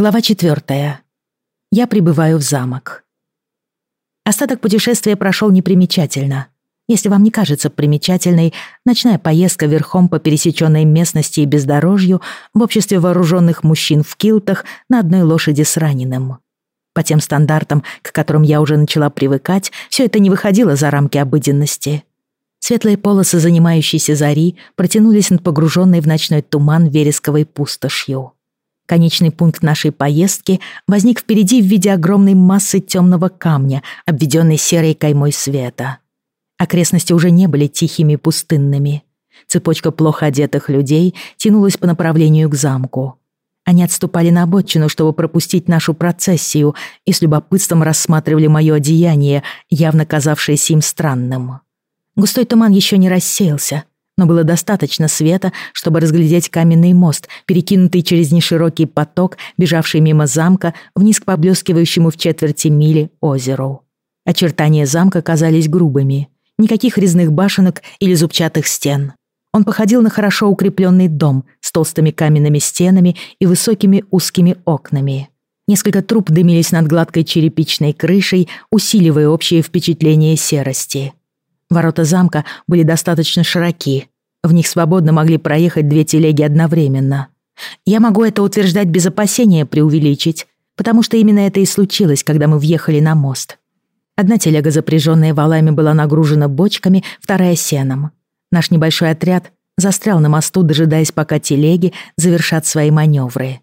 Глава четвертая. Я прибываю в замок. Остаток путешествия прошел непримечательно. Если вам не кажется примечательной, ночная поездка верхом по пересеченной местности и бездорожью в обществе вооруженных мужчин в килтах на одной лошади с раненым. По тем стандартам, к которым я уже начала привыкать, все это не выходило за рамки обыденности. Светлые полосы занимающейся зари протянулись над погруженной в ночной туман вересковой пустошью. Конечный пункт нашей поездки возник впереди в виде огромной массы темного камня, обведенной серой каймой света. Окрестности уже не были тихими и пустынными. Цепочка плохо одетых людей тянулась по направлению к замку. Они отступали на обочину, чтобы пропустить нашу процессию, и с любопытством рассматривали мое одеяние, явно казавшееся им странным. Густой туман еще не рассеялся, но было достаточно света, чтобы разглядеть каменный мост, перекинутый через неширокий поток, бежавший мимо замка, вниз к поблескивающему в четверти мили озеру. Очертания замка казались грубыми. Никаких резных башенок или зубчатых стен. Он походил на хорошо укрепленный дом с толстыми каменными стенами и высокими узкими окнами. Несколько труб дымились над гладкой черепичной крышей, усиливая общее впечатление серости. Ворота замка были достаточно широки. В них свободно могли проехать две телеги одновременно. Я могу это утверждать без опасения преувеличить, потому что именно это и случилось, когда мы въехали на мост. Одна телега, запряженная валами, была нагружена бочками, вторая — сеном. Наш небольшой отряд застрял на мосту, дожидаясь, пока телеги завершат свои маневры.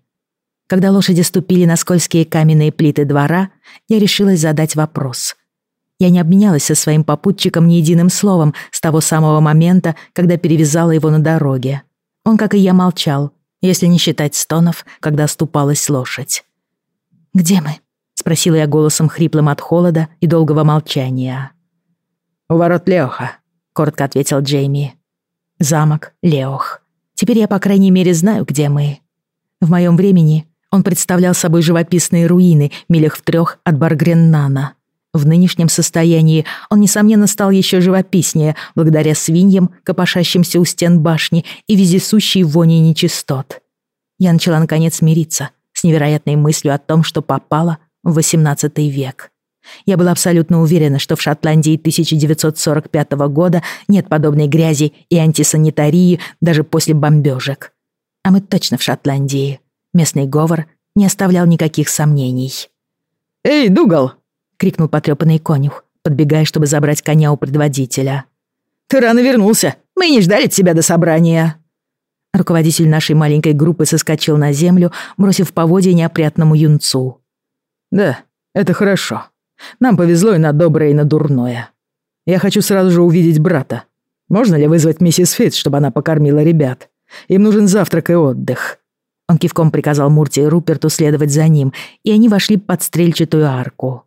Когда лошади ступили на скользкие каменные плиты двора, я решилась задать вопрос — я не обменялась со своим попутчиком ни единым словом с того самого момента, когда перевязала его на дороге. Он, как и я, молчал, если не считать стонов, когда оступалась лошадь. «Где мы?» — спросила я голосом хриплым от холода и долгого молчания. «У ворот Леоха», — коротко ответил Джейми. «Замок Леох. Теперь я, по крайней мере, знаю, где мы». В моем времени он представлял собой живописные руины милях в трех от Баргреннана. В нынешнем состоянии он, несомненно, стал еще живописнее, благодаря свиньям, копошащимся у стен башни и вездесущей вони нечистот. Я начала, наконец, смириться с невероятной мыслью о том, что попала в XVIII век. Я была абсолютно уверена, что в Шотландии 1945 года нет подобной грязи и антисанитарии даже после бомбежек. А мы точно в Шотландии. Местный говор не оставлял никаких сомнений. «Эй, Дугал, — крикнул потрёпанный конюх, подбегая, чтобы забрать коня у предводителя. «Ты рано вернулся! Мы не ждали тебя до собрания!» Руководитель нашей маленькой группы соскочил на землю, бросив поводья неопрятному юнцу. «Да, это хорошо. Нам повезло и на доброе, и на дурное. Я хочу сразу же увидеть брата. Можно ли вызвать миссис Фитц, чтобы она покормила ребят? Им нужен завтрак и отдых». Он кивком приказал Мурти и Руперту следовать за ним, и они вошли под стрельчатую арку.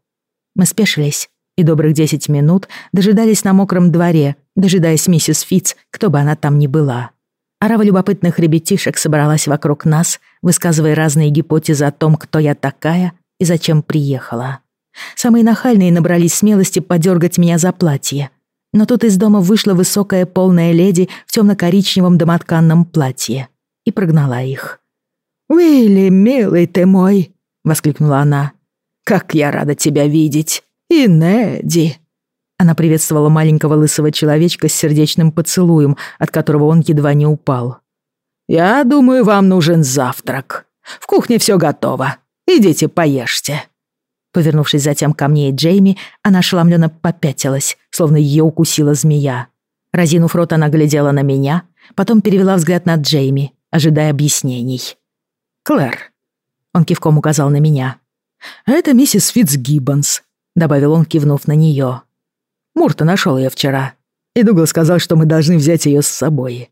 Мы спешились и добрых десять минут дожидались на мокром дворе, дожидаясь миссис Фитц, кто бы она там ни была. Арава любопытных ребятишек собралась вокруг нас, высказывая разные гипотезы о том, кто я такая и зачем приехала. Самые нахальные набрались смелости подергать меня за платье. Но тут из дома вышла высокая полная леди в темно-коричневом домотканном платье и прогнала их. «Уилли, милый ты мой!» — воскликнула она. Как я рада тебя видеть! И Неди!» Она приветствовала маленького лысого человечка с сердечным поцелуем, от которого он едва не упал. «Я думаю, вам нужен завтрак. В кухне все готово. Идите, поешьте». Повернувшись затем ко мне и Джейми, она ошеломленно попятилась, словно ее укусила змея. Разинув рот, она глядела на меня, потом перевела взгляд на Джейми, ожидая объяснений. «Клэр», — он кивком указал на меня, «Это миссис Фитцгиббонс», — добавил он, кивнув на нее. «Мурта нашел ее вчера, и Дугал сказал, что мы должны взять ее с собой».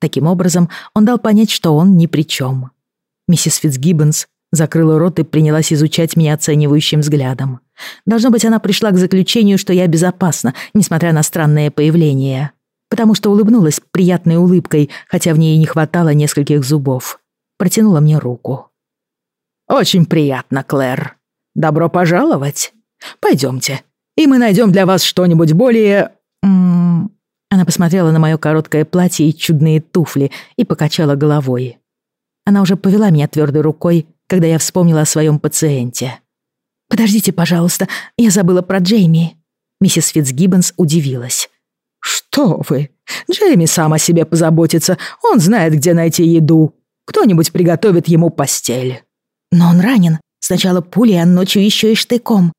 Таким образом, он дал понять, что он ни при чем. Миссис Фитцгиббонс закрыла рот и принялась изучать меня оценивающим взглядом. Должно быть, она пришла к заключению, что я безопасна, несмотря на странное появление. Потому что улыбнулась приятной улыбкой, хотя в ней не хватало нескольких зубов. Протянула мне руку. «Очень приятно, Клэр. Добро пожаловать. Пойдемте, и мы найдем для вас что-нибудь более...» Она посмотрела на мое короткое платье и чудные туфли и покачала головой. Она уже повела меня твердой рукой когда я вспомнила о своем пациенте. «Подождите, пожалуйста, я забыла про Джейми». Миссис Фитцгиббонс удивилась. «Что вы? Джейми сам о себе позаботится. Он знает, где найти еду. Кто-нибудь приготовит ему постель». «Но он ранен. Сначала пулей, а ночью еще и штыком.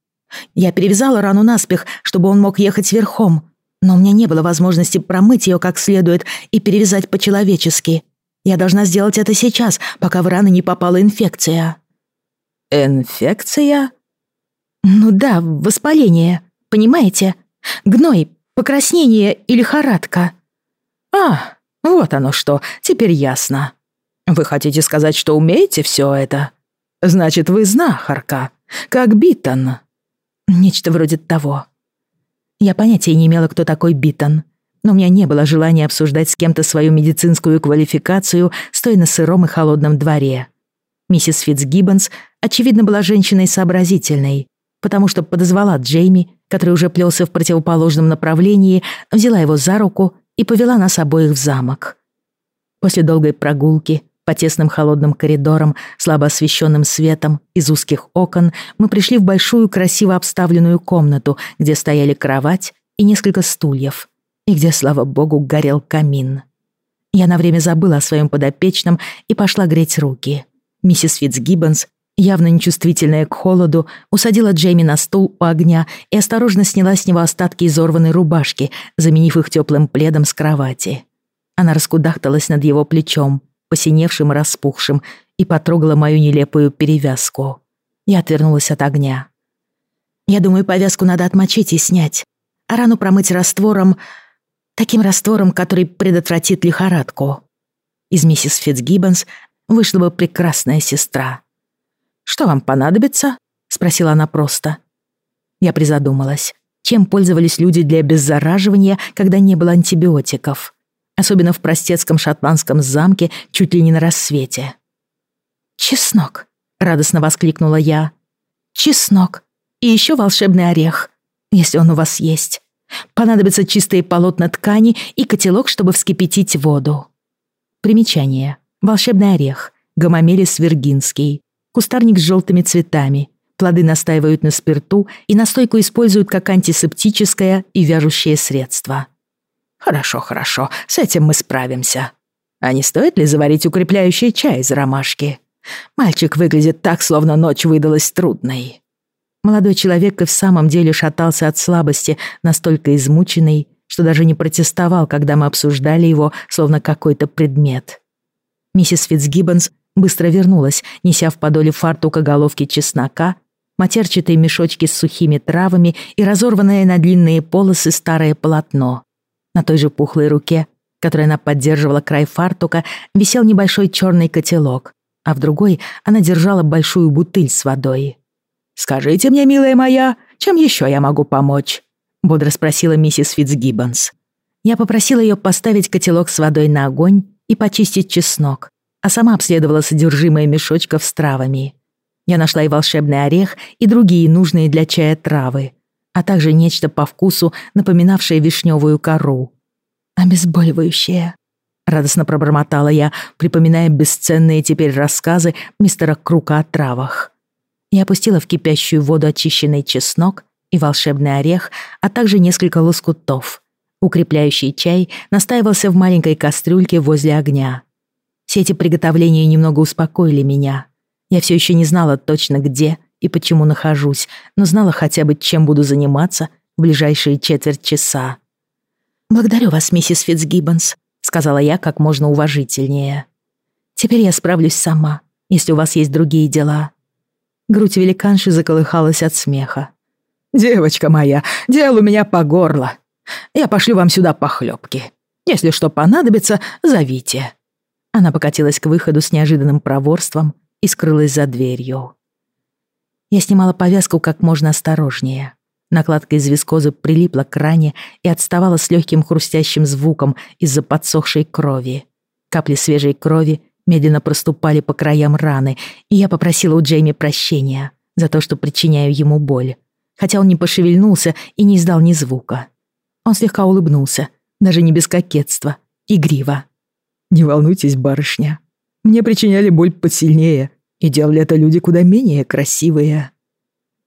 Я перевязала рану наспех, чтобы он мог ехать верхом. Но у меня не было возможности промыть ее как следует и перевязать по-человечески. Я должна сделать это сейчас, пока в раны не попала инфекция». «Инфекция?» «Ну да, воспаление. Понимаете? Гной, покраснение или лихорадка». «А, вот оно что, теперь ясно. Вы хотите сказать, что умеете все это? Значит, вы знахарка, как Биттон». «Нечто вроде того». Я понятия не имела, кто такой Биттон, но у меня не было желания обсуждать с кем-то свою медицинскую квалификацию, стоя на сыром и холодном дворе. Миссис Фитцгиббонс, очевидно, была женщиной сообразительной, потому что подозвала Джейми, который уже плелся в противоположном направлении, взяла его за руку и повела нас обоих в замок. После долгой прогулки по тесным холодным коридорам, слабо освещенным светом из узких окон, мы пришли в большую красиво обставленную комнату, где стояли кровать и несколько стульев, и где, слава богу, горел камин. Я на время забыла о своем подопечном и пошла греть руки. Миссис Фитцгиббонс явно нечувствительная к холоду, усадила Джейми на стул у огня и осторожно сняла с него остатки изорванной рубашки, заменив их теплым пледом с кровати. Она раскудахталась над его плечом, посиневшим и распухшим, и потрогала мою нелепую перевязку. Я отвернулась от огня. «Я думаю, повязку надо отмочить и снять, а рану промыть раствором, таким раствором, который предотвратит лихорадку». Из миссис Фитцгиббонс вышла бы прекрасная сестра. «Что вам понадобится?» — спросила она просто. Я призадумалась. Чем пользовались люди для обеззараживания, когда не было антибиотиков? Особенно в простецком шотландском замке чуть ли не на рассвете. «Чеснок!» — радостно воскликнула я. «Чеснок! И еще волшебный орех, если он у вас есть. Понадобятся чистые полотна ткани и котелок, чтобы вскипятить воду». Примечание. Волшебный орех. Гомомелис виргинский кустарник с желтыми цветами. Плоды настаивают на спирту и настойку используют как антисептическое и вяжущее средство. Хорошо, хорошо, с этим мы справимся. А не стоит ли заварить укрепляющий чай из ромашки? Мальчик выглядит так, словно ночь выдалась трудной. Молодой человек и в самом деле шатался от слабости, настолько измученный, что даже не протестовал, когда мы обсуждали его, словно какой-то предмет. Миссис Фитцгиббонс быстро вернулась, неся в подоле фартука головки чеснока, матерчатые мешочки с сухими травами и разорванное на длинные полосы старое полотно. На той же пухлой руке, которой она поддерживала край фартука, висел небольшой черный котелок, а в другой она держала большую бутыль с водой. «Скажите мне, милая моя, чем еще я могу помочь?» — бодро спросила миссис Фитцгиббонс. Я попросила ее поставить котелок с водой на огонь и почистить чеснок, а сама обследовала содержимое мешочков с травами. Я нашла и волшебный орех, и другие нужные для чая травы, а также нечто по вкусу, напоминавшее вишневую кору. «Обезболивающее», — радостно пробормотала я, припоминая бесценные теперь рассказы мистера Крука о травах. Я опустила в кипящую воду очищенный чеснок и волшебный орех, а также несколько лоскутов. Укрепляющий чай настаивался в маленькой кастрюльке возле огня. Все эти приготовления немного успокоили меня. Я все еще не знала точно где и почему нахожусь, но знала хотя бы, чем буду заниматься в ближайшие четверть часа. «Благодарю вас, миссис Фитцгиббонс», — сказала я как можно уважительнее. «Теперь я справлюсь сама, если у вас есть другие дела». Грудь великанши заколыхалась от смеха. «Девочка моя, дел у меня по горло. Я пошлю вам сюда похлебки. Если что понадобится, зовите». Она покатилась к выходу с неожиданным проворством и скрылась за дверью. Я снимала повязку как можно осторожнее. Накладка из вискозы прилипла к ране и отставала с легким хрустящим звуком из-за подсохшей крови. Капли свежей крови медленно проступали по краям раны, и я попросила у Джейми прощения за то, что причиняю ему боль, хотя он не пошевельнулся и не издал ни звука. Он слегка улыбнулся, даже не без кокетства, игриво. «Не волнуйтесь, барышня. Мне причиняли боль посильнее, И делали это люди куда менее красивые.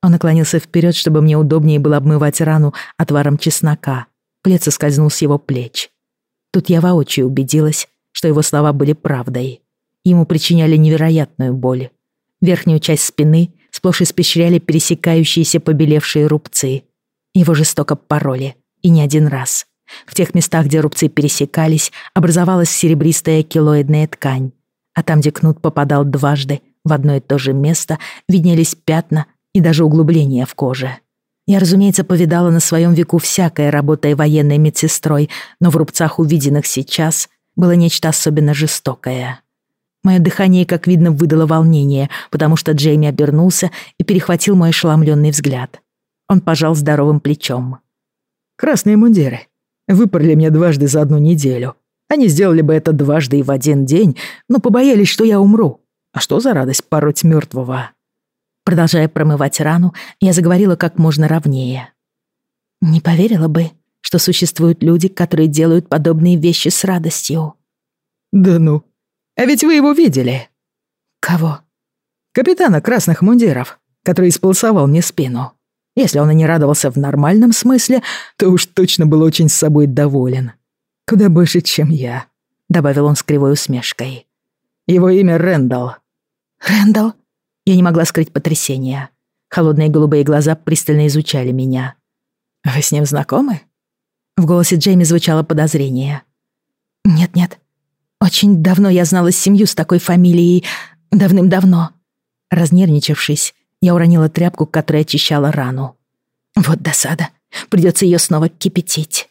Он наклонился вперед, чтобы мне удобнее было обмывать рану отваром чеснока. Плед соскользнул с его плеч. Тут я воочию убедилась, что его слова были правдой. Ему причиняли невероятную боль. Верхнюю часть спины сплошь испещряли пересекающиеся побелевшие рубцы. Его жестоко пороли, и не один раз. В тех местах, где рубцы пересекались, образовалась серебристая килоидная ткань. А там, где кнут попадал дважды в одно и то же место, виднелись пятна и даже углубления в коже. Я, разумеется, повидала на своем веку всякое, работая военной медсестрой, но в рубцах, увиденных сейчас, было нечто особенно жестокое. Мое дыхание, как видно, выдало волнение, потому что Джейми обернулся и перехватил мой ошеломленный взгляд. Он пожал здоровым плечом. «Красные мундиры. Выпорли мне дважды за одну неделю. Они сделали бы это дважды и в один день, но побоялись, что я умру. А что за радость пороть мертвого?» Продолжая промывать рану, я заговорила как можно ровнее. «Не поверила бы, что существуют люди, которые делают подобные вещи с радостью». «Да ну, а ведь вы его видели». «Кого?» «Капитана красных мундиров, который исполосовал мне спину. Если он и не радовался в нормальном смысле, то уж точно был очень с собой доволен. Куда больше, чем я», — добавил он с кривой усмешкой. «Его имя Рэндалл». «Рэндалл?» Я не могла скрыть потрясения. Холодные голубые глаза пристально изучали меня. «Вы с ним знакомы?» В голосе Джейми звучало подозрение. «Нет-нет. Очень давно я знала семью с такой фамилией. Давным-давно». Разнервничавшись, я уронила тряпку, которая очищала рану. Вот досада. Придется ее снова кипятить.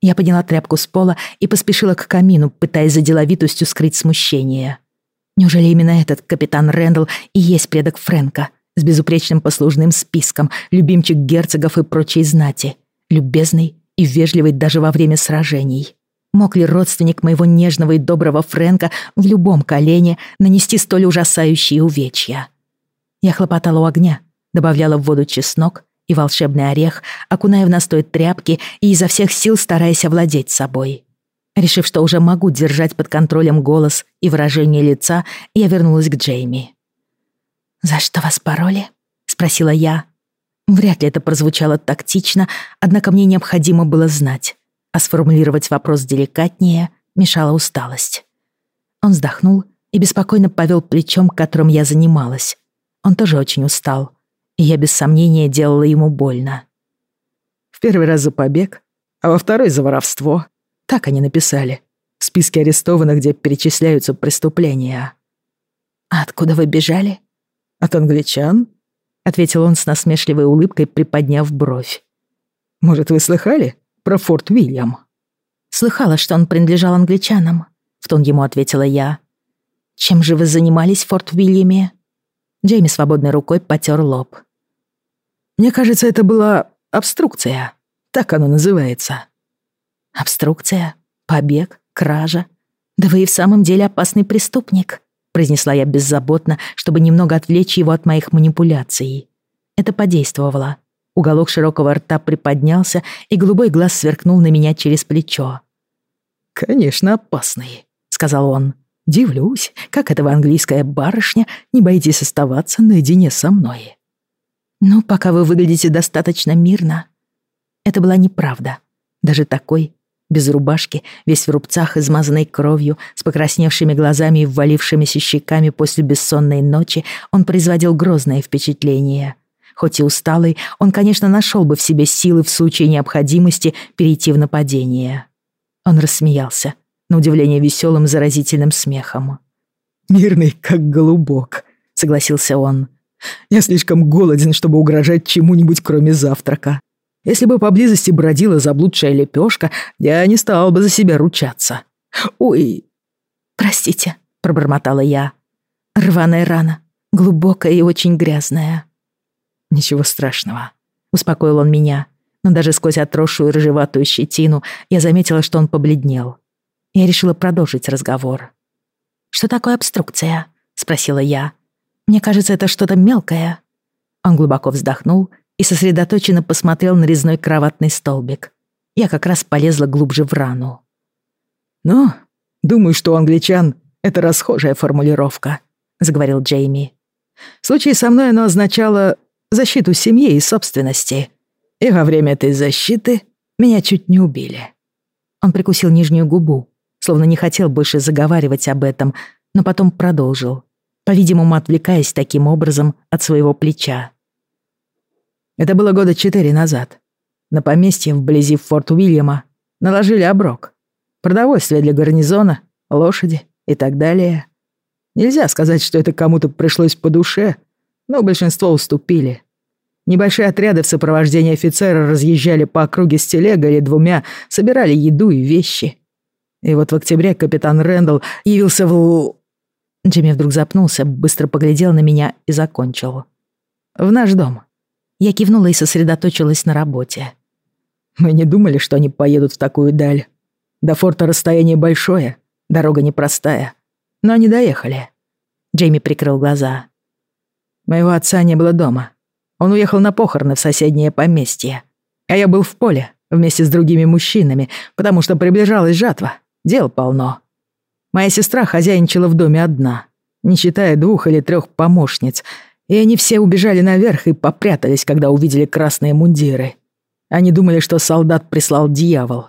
Я подняла тряпку с пола и поспешила к камину, пытаясь за деловитостью скрыть смущение. Неужели именно этот капитан Рэндалл и есть предок Фрэнка с безупречным послужным списком, любимчик герцогов и прочей знати, любезный и вежливый даже во время сражений? Мог ли родственник моего нежного и доброго Фрэнка в любом колене нанести столь ужасающие увечья? Я хлопотала у огня, добавляла в воду чеснок и волшебный орех, окуная в настой тряпки и изо всех сил стараясь овладеть собой. Решив, что уже могу держать под контролем голос и выражение лица, я вернулась к Джейми. «За что вас пароли?» — спросила я. Вряд ли это прозвучало тактично, однако мне необходимо было знать, а сформулировать вопрос деликатнее мешала усталость. Он вздохнул и беспокойно повел плечом, которым я занималась. Он тоже очень устал, и я без сомнения делала ему больно. В первый раз за побег, а во второй за воровство, так они написали. В списке арестованных, где перечисляются преступления. «А откуда вы бежали?» «От англичан?» — ответил он с насмешливой улыбкой, приподняв бровь. «Может, вы слыхали про Форт Уильям?» «Слыхала, что он принадлежал англичанам», — в тон ему ответила я. «Чем же вы занимались в Форт Уильяме?» Джейми свободной рукой потер лоб. «Мне кажется, это была обструкция. Так оно называется». «Обструкция? Побег? Кража? Да вы и в самом деле опасный преступник», произнесла я беззаботно, чтобы немного отвлечь его от моих манипуляций. Это подействовало. Уголок широкого рта приподнялся, и голубой глаз сверкнул на меня через плечо. «Конечно, опасный», — сказал он. «Дивлюсь, как вы, английская барышня, не боитесь оставаться наедине со мной». «Ну, пока вы выглядите достаточно мирно». Это была неправда. Даже такой без рубашки, весь в рубцах, измазанной кровью, с покрасневшими глазами и ввалившимися щеками после бессонной ночи, он производил грозное впечатление. Хоть и усталый, он, конечно, нашел бы в себе силы в случае необходимости перейти в нападение. Он рассмеялся, на удивление веселым заразительным смехом. «Мирный, как голубок», — согласился он. «Я слишком голоден, чтобы угрожать чему-нибудь, кроме завтрака. Если бы поблизости бродила заблудшая лепешка, я не стал бы за себя ручаться. Ой. Простите, пробормотала я. Рваная рана, глубокая и очень грязная. Ничего страшного, успокоил он меня, но даже сквозь отросшую рыжеватую щетину я заметила, что он побледнел. Я решила продолжить разговор. «Что такое обструкция?» — спросила я. «Мне кажется, это что-то мелкое». Он глубоко вздохнул и сосредоточенно посмотрел на резной кроватный столбик. Я как раз полезла глубже в рану. «Ну, думаю, что у англичан это расхожая формулировка. заговорил Джейми. В случае со мной оно означало защиту семьи и собственности. И во время этой защиты меня чуть не убили. Он прикусил нижнюю губу, словно не хотел больше заговаривать об этом, но потом продолжил, по-видимому, отвлекаясь таким образом от своего плеча. Это было года четыре назад. На поместье вблизи Форт Уильяма наложили оброк. Продовольствие для гарнизона, лошади и так далее. Нельзя сказать, что это кому-то пришлось по душе, но большинство уступили. Небольшие отряды в сопровождении офицера разъезжали по округе с телегой или двумя, собирали еду и вещи. И вот в октябре капитан Рэндалл явился в... Джимми вдруг запнулся, быстро поглядел на меня и закончил. «В наш дом». Я кивнула и сосредоточилась на работе. Мы не думали, что они поедут в такую даль. До форта расстояние большое, дорога непростая. Но они доехали. Джейми прикрыл глаза. Моего отца не было дома. Он уехал на похороны в соседнее поместье. А я был в поле вместе с другими мужчинами, потому что приближалась жатва. Дел полно. Моя сестра хозяйничала в доме одна, не считая двух или трех помощниц, и они все убежали наверх и попрятались, когда увидели красные мундиры. Они думали, что солдат прислал дьявол.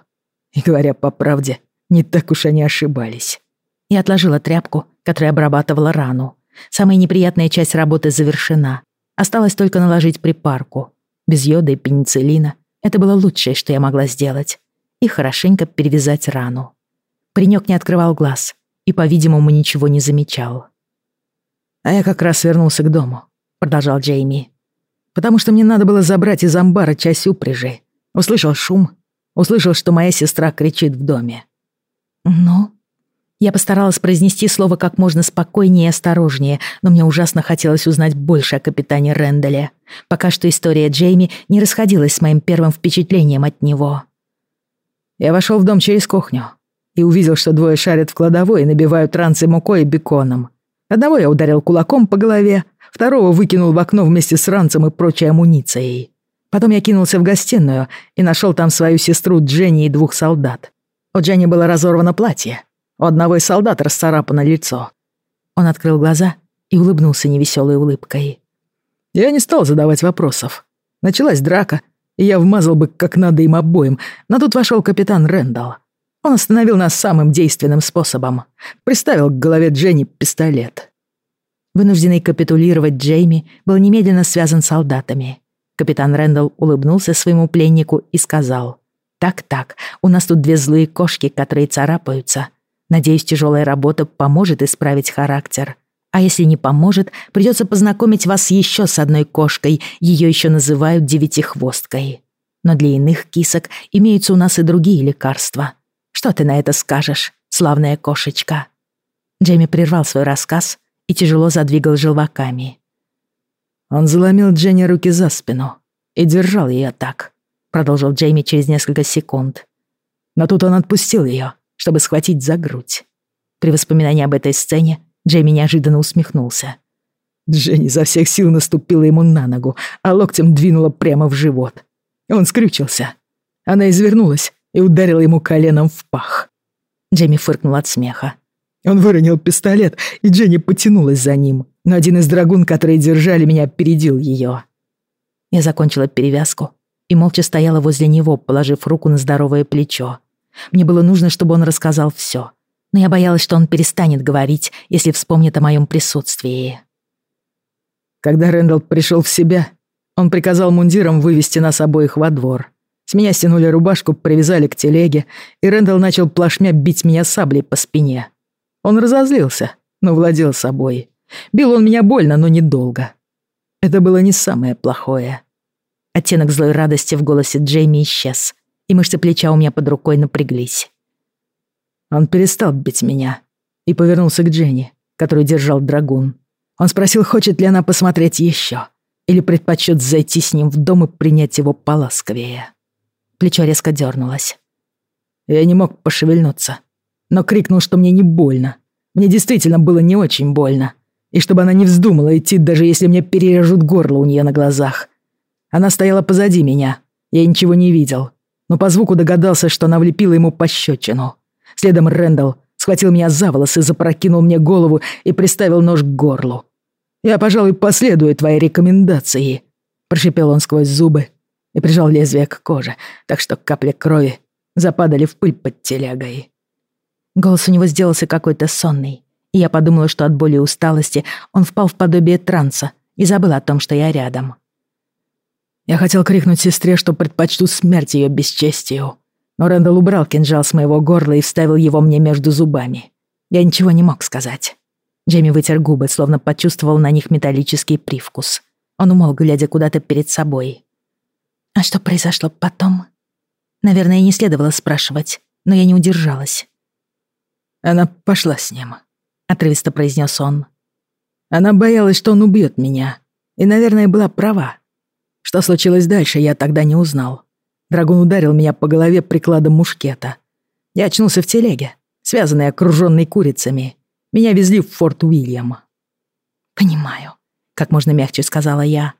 И, говоря по правде, не так уж они ошибались. Я отложила тряпку, которая обрабатывала рану. Самая неприятная часть работы завершена. Осталось только наложить припарку. Без йода и пенициллина это было лучшее, что я могла сделать. И хорошенько перевязать рану. Паренек не открывал глаз и, по-видимому, ничего не замечал. «А я как раз вернулся к дому», — продолжал Джейми потому что мне надо было забрать из амбара часть упряжи. Услышал шум, услышал, что моя сестра кричит в доме. «Ну?» Я постаралась произнести слово как можно спокойнее и осторожнее, но мне ужасно хотелось узнать больше о капитане Рэндале. Пока что история Джейми не расходилась с моим первым впечатлением от него. Я вошел в дом через кухню и увидел, что двое шарят в кладовой и набивают ранцы мукой и беконом. Одного я ударил кулаком по голове, Второго выкинул в окно вместе с ранцем и прочей амуницией. Потом я кинулся в гостиную и нашел там свою сестру Дженни и двух солдат. У Дженни было разорвано платье. У одного из солдат расцарапано лицо. Он открыл глаза и улыбнулся невеселой улыбкой. Я не стал задавать вопросов. Началась драка, и я вмазал бы как надо им обоим, но тут вошел капитан Рэндалл. Он остановил нас самым действенным способом. Приставил к голове Дженни пистолет. Вынужденный капитулировать Джейми был немедленно связан солдатами. Капитан Рэндалл улыбнулся своему пленнику и сказал, «Так-так, у нас тут две злые кошки, которые царапаются. Надеюсь, тяжелая работа поможет исправить характер. А если не поможет, придется познакомить вас еще с одной кошкой, ее еще называют девятихвосткой. Но для иных кисок имеются у нас и другие лекарства. Что ты на это скажешь, славная кошечка?» Джейми прервал свой рассказ и тяжело задвигал желваками. «Он заломил Дженни руки за спину и держал ее так», продолжил Джейми через несколько секунд. Но тут он отпустил ее, чтобы схватить за грудь. При воспоминании об этой сцене Джейми неожиданно усмехнулся. Дженни за всех сил наступила ему на ногу, а локтем двинула прямо в живот. Он скрючился. Она извернулась и ударила ему коленом в пах. Джейми фыркнул от смеха. Он выронил пистолет, и Дженни потянулась за ним, но один из драгун, которые держали меня, опередил ее. Я закончила перевязку и молча стояла возле него, положив руку на здоровое плечо. Мне было нужно, чтобы он рассказал все, но я боялась, что он перестанет говорить, если вспомнит о моем присутствии. Когда Рэндалл пришел в себя, он приказал мундирам вывести нас обоих во двор. С меня стянули рубашку, привязали к телеге, и Рэндалл начал плашмя бить меня саблей по спине. Он разозлился, но владел собой. Бил он меня больно, но недолго. Это было не самое плохое. Оттенок злой радости в голосе Джейми исчез, и мышцы плеча у меня под рукой напряглись. Он перестал бить меня и повернулся к Дженни, которую держал драгун. Он спросил, хочет ли она посмотреть еще, или предпочет зайти с ним в дом и принять его поласковее. Плечо резко дернулось. Я не мог пошевельнуться, но крикнул, что мне не больно. Мне действительно было не очень больно. И чтобы она не вздумала идти, даже если мне перережут горло у нее на глазах. Она стояла позади меня. Я ничего не видел. Но по звуку догадался, что она влепила ему пощечину. Следом Рэндалл схватил меня за волосы, запрокинул мне голову и приставил нож к горлу. «Я, пожалуй, последую твоей рекомендации», — прошипел он сквозь зубы и прижал лезвие к коже, так что капли крови западали в пыль под телегой. Голос у него сделался какой-то сонный, и я подумала, что от боли и усталости он впал в подобие транса и забыл о том, что я рядом. Я хотел крикнуть сестре, что предпочту смерть ее бесчестию, но Рэндалл убрал кинжал с моего горла и вставил его мне между зубами. Я ничего не мог сказать. Джейми вытер губы, словно почувствовал на них металлический привкус. Он умолк, глядя куда-то перед собой. «А что произошло потом?» Наверное, не следовало спрашивать, но я не удержалась. Она пошла с ним, отрывисто произнес он. Она боялась, что он убьет меня, и, наверное, была права. Что случилось дальше, я тогда не узнал. Драгун ударил меня по голове прикладом мушкета. Я очнулся в телеге, связанной окружённой курицами. Меня везли в Форт Уильям. «Понимаю», — как можно мягче сказала я.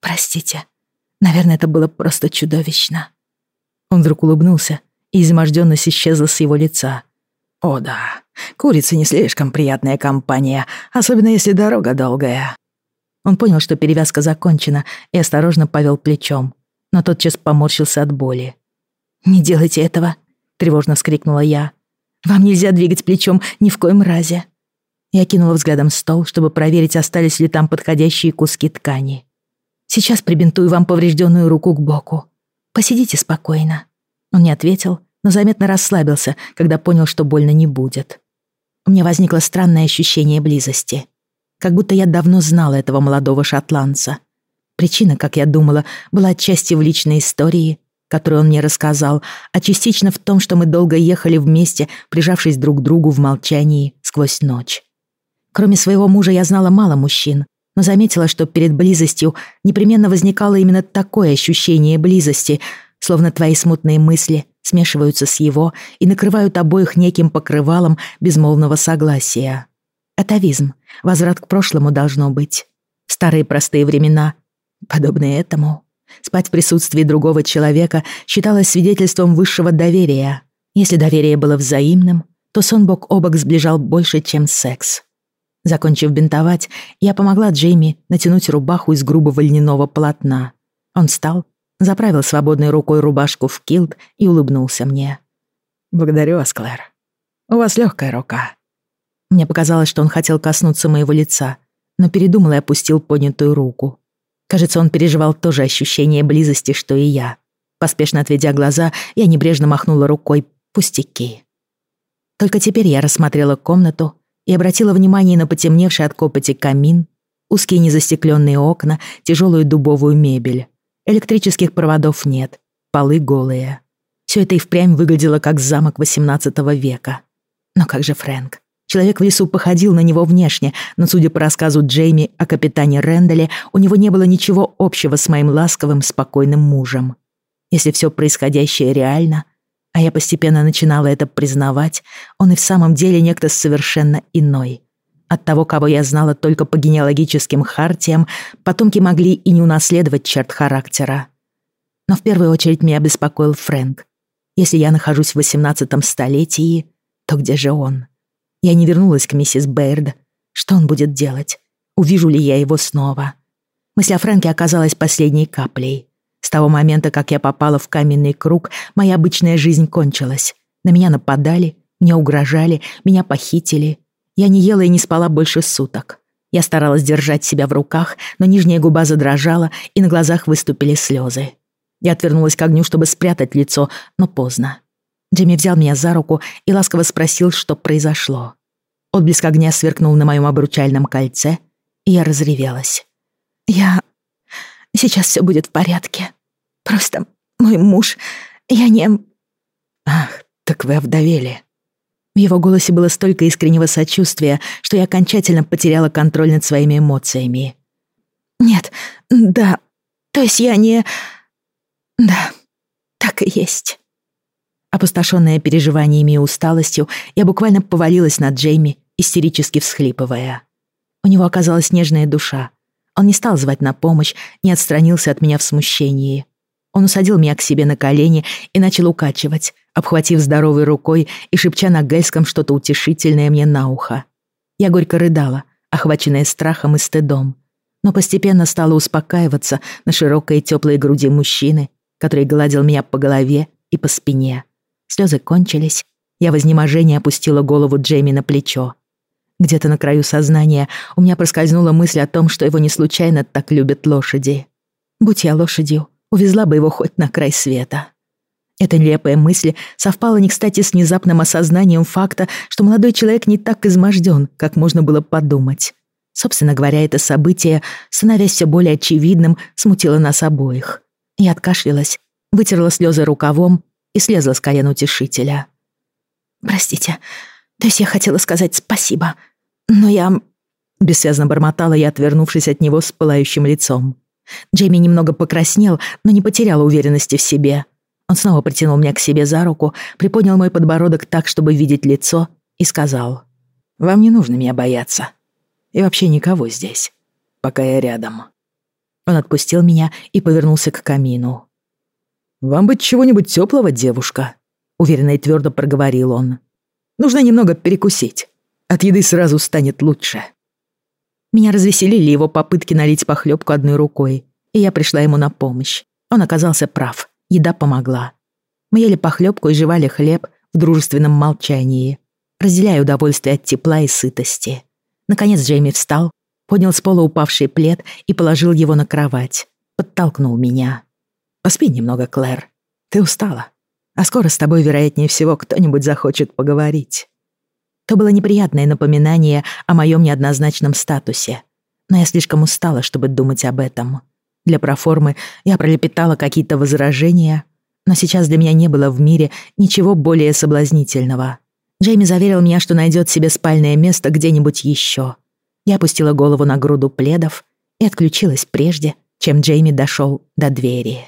«Простите, наверное, это было просто чудовищно». Он вдруг улыбнулся, и измождённость исчезла с его лица. «О да, курица не слишком приятная компания, особенно если дорога долгая». Он понял, что перевязка закончена, и осторожно повел плечом, но тотчас поморщился от боли. «Не делайте этого!» — тревожно вскрикнула я. «Вам нельзя двигать плечом ни в коем разе!» Я кинула взглядом стол, чтобы проверить, остались ли там подходящие куски ткани. «Сейчас прибинтую вам поврежденную руку к боку. Посидите спокойно». Он не ответил, но заметно расслабился, когда понял, что больно не будет. У меня возникло странное ощущение близости. Как будто я давно знала этого молодого шотландца. Причина, как я думала, была отчасти в личной истории, которую он мне рассказал, а частично в том, что мы долго ехали вместе, прижавшись друг к другу в молчании сквозь ночь. Кроме своего мужа я знала мало мужчин, но заметила, что перед близостью непременно возникало именно такое ощущение близости, словно твои смутные мысли смешиваются с его и накрывают обоих неким покрывалом безмолвного согласия. Атовизм, возврат к прошлому должно быть. В старые простые времена, подобные этому, спать в присутствии другого человека считалось свидетельством высшего доверия. Если доверие было взаимным, то сон бок о бок сближал больше, чем секс. Закончив бинтовать, я помогла Джейми натянуть рубаху из грубого льняного полотна. Он встал заправил свободной рукой рубашку в килт и улыбнулся мне. «Благодарю вас, Клэр. У вас легкая рука». Мне показалось, что он хотел коснуться моего лица, но передумал и опустил поднятую руку. Кажется, он переживал то же ощущение близости, что и я. Поспешно отведя глаза, я небрежно махнула рукой «пустяки». Только теперь я рассмотрела комнату и обратила внимание на потемневший от копоти камин, узкие незастекленные окна, тяжелую дубовую мебель. Электрических проводов нет, полы голые. Все это и впрямь выглядело как замок XVIII века. Но как же Фрэнк? Человек в лесу походил на него внешне, но, судя по рассказу Джейми о капитане Рэндале, у него не было ничего общего с моим ласковым, спокойным мужем. Если все происходящее реально, а я постепенно начинала это признавать, он и в самом деле некто совершенно иной. От того, кого я знала только по генеалогическим хартиям, потомки могли и не унаследовать черт характера. Но в первую очередь меня беспокоил Фрэнк. Если я нахожусь в 18 столетии, то где же он? Я не вернулась к миссис Бэйрд. Что он будет делать? Увижу ли я его снова? Мысль о Фрэнке оказалась последней каплей. С того момента, как я попала в каменный круг, моя обычная жизнь кончилась. На меня нападали, мне угрожали, меня похитили. Я не ела и не спала больше суток. Я старалась держать себя в руках, но нижняя губа задрожала, и на глазах выступили слезы. Я отвернулась к огню, чтобы спрятать лицо, но поздно. Джимми взял меня за руку и ласково спросил, что произошло. Отблеск огня сверкнул на моем обручальном кольце, и я разревелась. «Я... Сейчас все будет в порядке. Просто мой муж... Я не...» «Ах, так вы овдовели», в его голосе было столько искреннего сочувствия, что я окончательно потеряла контроль над своими эмоциями. «Нет, да, то есть я не... Да, так и есть». Опустошенная переживаниями и усталостью, я буквально повалилась на Джейми, истерически всхлипывая. У него оказалась нежная душа. Он не стал звать на помощь, не отстранился от меня в смущении. Он усадил меня к себе на колени и начал укачивать, обхватив здоровой рукой и шепча на гельском что-то утешительное мне на ухо. Я горько рыдала, охваченная страхом и стыдом, но постепенно стала успокаиваться на широкой и теплой груди мужчины, который гладил меня по голове и по спине. Слезы кончились, я в изнеможении опустила голову Джейми на плечо. Где-то на краю сознания у меня проскользнула мысль о том, что его не случайно так любят лошади. Будь я лошадью, увезла бы его хоть на край света. Эта нелепая мысль совпала не кстати с внезапным осознанием факта, что молодой человек не так изможден, как можно было подумать. Собственно говоря, это событие, становясь все более очевидным, смутило нас обоих. Я откашлялась, вытерла слезы рукавом и слезла с колен утешителя. «Простите, то есть я хотела сказать спасибо, но я...» Бессвязно бормотала я, отвернувшись от него с пылающим лицом. Джейми немного покраснел, но не потерял уверенности в себе. Он снова притянул меня к себе за руку, приподнял мой подбородок так, чтобы видеть лицо, и сказал. «Вам не нужно меня бояться. И вообще никого здесь, пока я рядом». Он отпустил меня и повернулся к камину. «Вам быть чего-нибудь теплого, девушка?» Уверенно и твердо проговорил он. Нужно немного перекусить. От еды сразу станет лучше. Меня развеселили его попытки налить похлебку одной рукой, и я пришла ему на помощь. Он оказался прав. Еда помогла. Мы ели похлебку и жевали хлеб в дружественном молчании, разделяя удовольствие от тепла и сытости. Наконец Джейми встал, поднял с пола упавший плед и положил его на кровать. Подтолкнул меня. «Поспи немного, Клэр. Ты устала. А скоро с тобой, вероятнее всего, кто-нибудь захочет поговорить. То было неприятное напоминание о моем неоднозначном статусе. Но я слишком устала, чтобы думать об этом. Для проформы я пролепетала какие-то возражения, но сейчас для меня не было в мире ничего более соблазнительного. Джейми заверил меня, что найдет себе спальное место где-нибудь еще. Я опустила голову на груду пледов и отключилась прежде, чем Джейми дошел до двери.